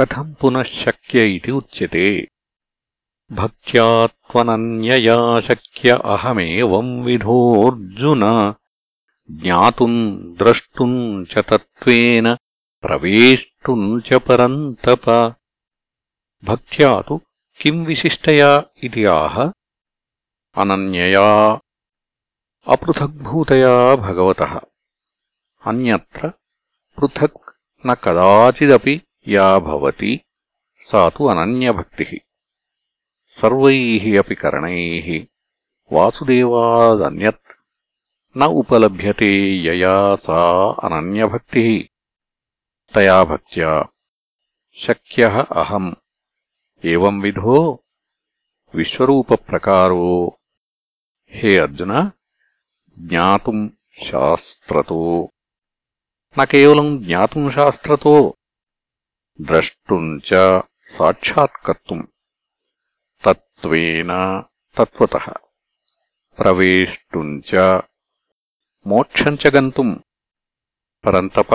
కథం పునః శక్య ఇది ఉచ్యతే. భక్త్యా త్వనన్యయా శక్య అహమేవం విధోర్జున. జ్ఞాతుం ద్రష్టుం చ తత్వేన ప్రవేష్టుం చ పరంతప. భక్త్యా తు కిం విశిష్టయా ఇది ఆహ? అనన్యయా అపృథగ్భూతయా భగవతః. అన్యత్ర పృథక్ న కదాచిదపి या भवति सा तु अनन्यभक्तिः। सर्वैः अपि करणैः, वासुदेवादन्यत्, न उपलभ्यते यया सा अनन्यभक्तिः। तया भक्त्या शक्यः अहम्। एवंविधो विश्वरूपप्रकारो। हे अर्जुन ज्ञातुम् शास्त्रतो। न केवलम् ज्ञातुम् शास्त्रतो द्रष्टुम् च साक्षात्कर्तुम् तत्त्वेन तत्त्वतः प्रवेष्टुम् च मोक्षम् च गन्तुम् परन्तप